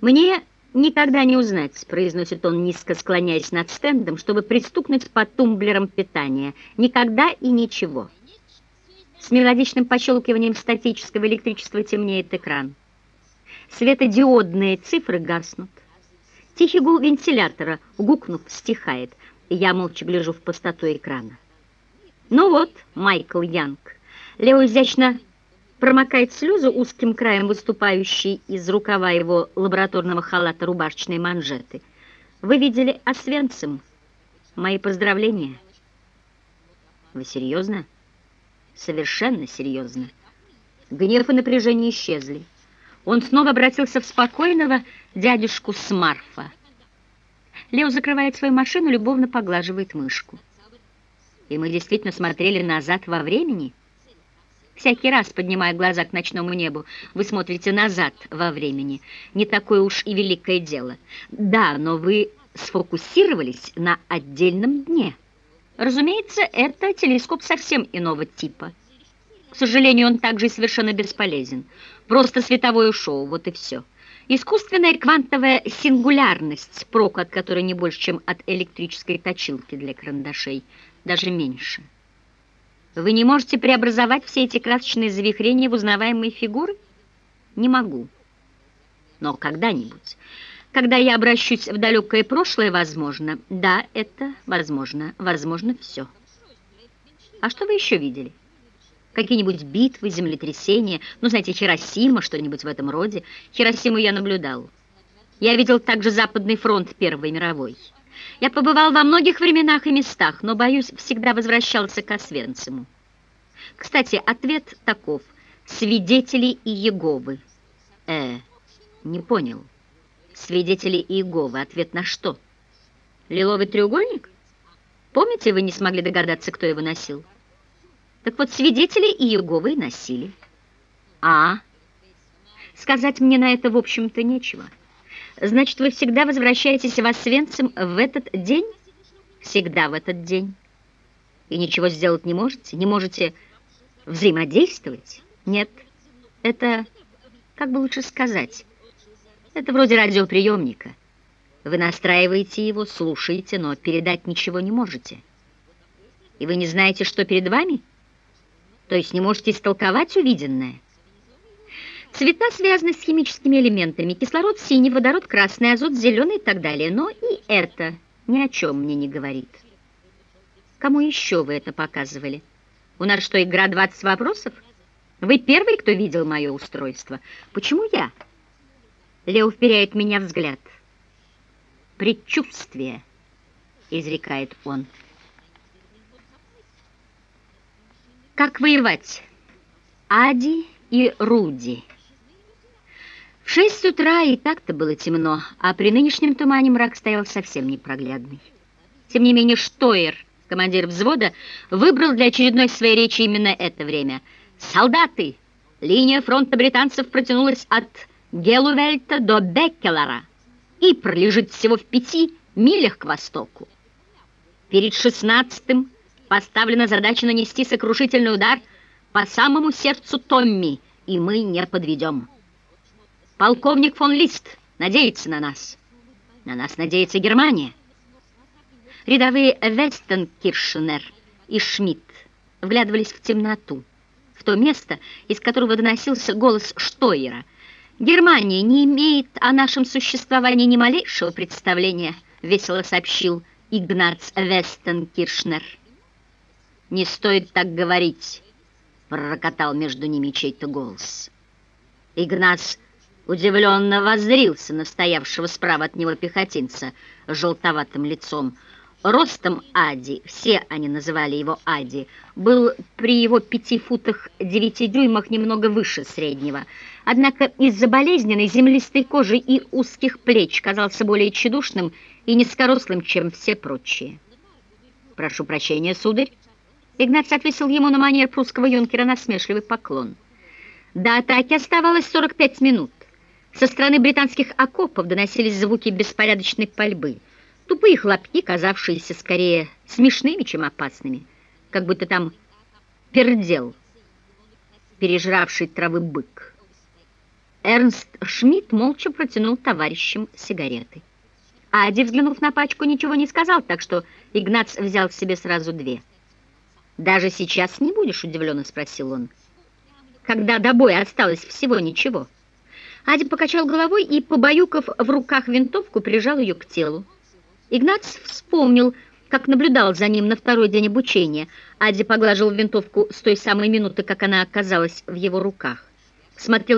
Мне никогда не узнать, произносит он, низко склоняясь над стендом, чтобы пристукнуть по тумблерам питания. Никогда и ничего. С мелодичным пощелкиванием статического электричества темнеет экран. Светодиодные цифры гаснут. Тихий гул вентилятора, гукнув, стихает. Я молча гляжу в пустоту экрана. Ну вот, Майкл Янг. Лео изящно промокает слезы узким краем выступающей из рукава его лабораторного халата рубашечной манжеты. Вы видели Освенцим? Мои поздравления. Вы серьезно? Совершенно серьезно. Гнев и напряжение исчезли. Он снова обратился в спокойного дядюшку Смарфа. Лео закрывает свою машину, любовно поглаживает мышку. И мы действительно смотрели назад во времени — Всякий раз, поднимая глаза к ночному небу, вы смотрите назад во времени. Не такое уж и великое дело. Да, но вы сфокусировались на отдельном дне. Разумеется, это телескоп совсем иного типа. К сожалению, он также совершенно бесполезен. Просто световое шоу, вот и все. Искусственная квантовая сингулярность, прок от которой не больше, чем от электрической точилки для карандашей, даже меньше. Вы не можете преобразовать все эти красочные завихрения в узнаваемые фигуры? Не могу. Но когда-нибудь, когда я обращусь в далекое прошлое, возможно. Да, это возможно. Возможно, все. А что вы еще видели? Какие-нибудь битвы, землетрясения, ну, знаете, Хиросима, что-нибудь в этом роде. Хиросиму я наблюдал. Я видел также Западный фронт Первой мировой. Я побывал во многих временах и местах, но, боюсь, всегда возвращался к Освенциму. Кстати, ответ таков. Свидетели Иеговы. Э, не понял. Свидетели Иеговы. Ответ на что? Лиловый треугольник? Помните, вы не смогли догадаться, кто его носил? Так вот, свидетели Иеговы носили. А, сказать мне на это, в общем-то, нечего. Значит, вы всегда возвращаетесь в Освенцим в этот день? Всегда в этот день. И ничего сделать не можете? Не можете взаимодействовать? Нет. Это, как бы лучше сказать, это вроде радиоприемника. Вы настраиваете его, слушаете, но передать ничего не можете. И вы не знаете, что перед вами? То есть не можете истолковать увиденное? Цвета связаны с химическими элементами. Кислород синий, водород красный, азот зеленый и так далее. Но и это ни о чем мне не говорит. Кому еще вы это показывали? У нас что, игра 20 вопросов? Вы первый, кто видел мое устройство. Почему я? Лео вперяет меня взгляд. Предчувствие, изрекает он. Как воевать? Ади и Руди. В шесть утра и так-то было темно, а при нынешнем тумане мрак стоял совсем непроглядный. Тем не менее Штойер, командир взвода, выбрал для очередной своей речи именно это время. «Солдаты! Линия фронта британцев протянулась от Гелувельта до Беккелора и пролежит всего в пяти милях к востоку. Перед шестнадцатым поставлена задача нанести сокрушительный удар по самому сердцу Томми, и мы не подведем». Полковник фон Лист надеется на нас. На нас надеется Германия. Рядовые Вестенкиршнер и Шмидт вглядывались в темноту, в то место, из которого доносился голос Штойера. «Германия не имеет о нашем существовании ни малейшего представления», весело сообщил Игнац Вестенкиршнер. «Не стоит так говорить», пророкотал между ними чей-то голос. Игнац удивленно воззрился на стоявшего справа от него пехотинца с желтоватым лицом. Ростом Ади, все они называли его Ади, был при его пяти футах девяти дюймах немного выше среднего. Однако из-за болезненной землистой кожи и узких плеч казался более тщедушным и низкорослым, чем все прочие. «Прошу прощения, сударь». Игнат отвесил ему на манер прусского юнкера насмешливый поклон. До атаки оставалось 45 минут. Со стороны британских окопов доносились звуки беспорядочной пальбы. Тупые хлопки, казавшиеся скорее смешными, чем опасными. Как будто там пердел, пережравший травы бык. Эрнст Шмидт молча протянул товарищам сигареты. Ади, взглянув на пачку, ничего не сказал, так что Игнац взял себе сразу две. «Даже сейчас не будешь?» — удивленно спросил он. «Когда до боя осталось всего ничего». Ади покачал головой и, побаюкав в руках винтовку, прижал ее к телу. Игнац вспомнил, как наблюдал за ним на второй день обучения. Ади поглаживал винтовку с той самой минуты, как она оказалась в его руках. Смотрел